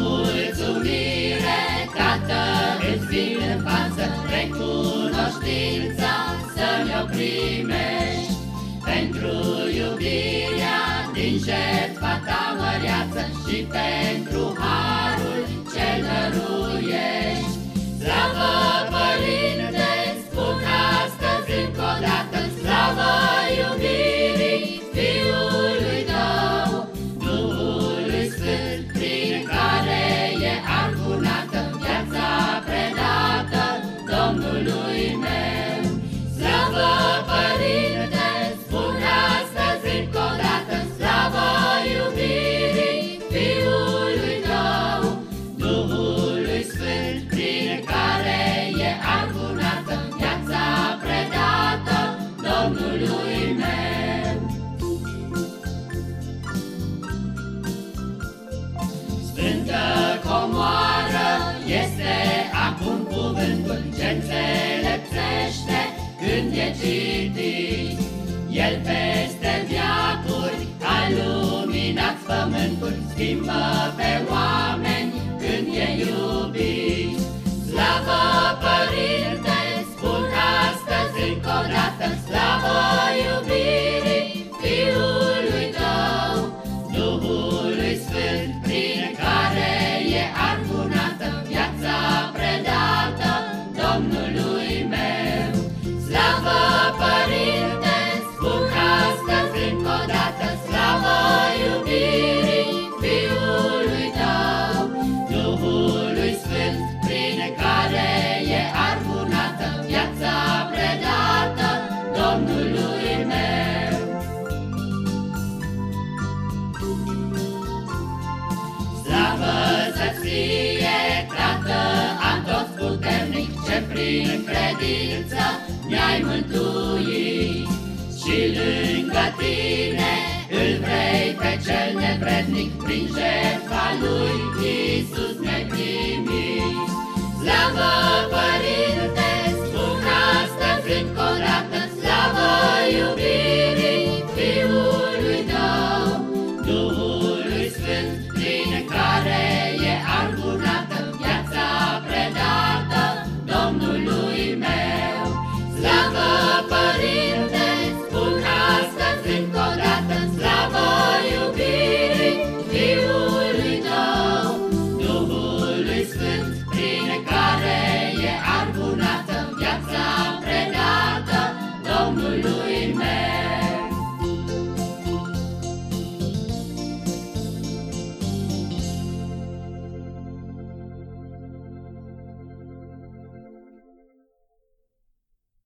mulțumire, Tată, îți vin în față, recunoștința să-mi oprim. jertfa ta măreață și pentru har. kim te wa ai mântuit.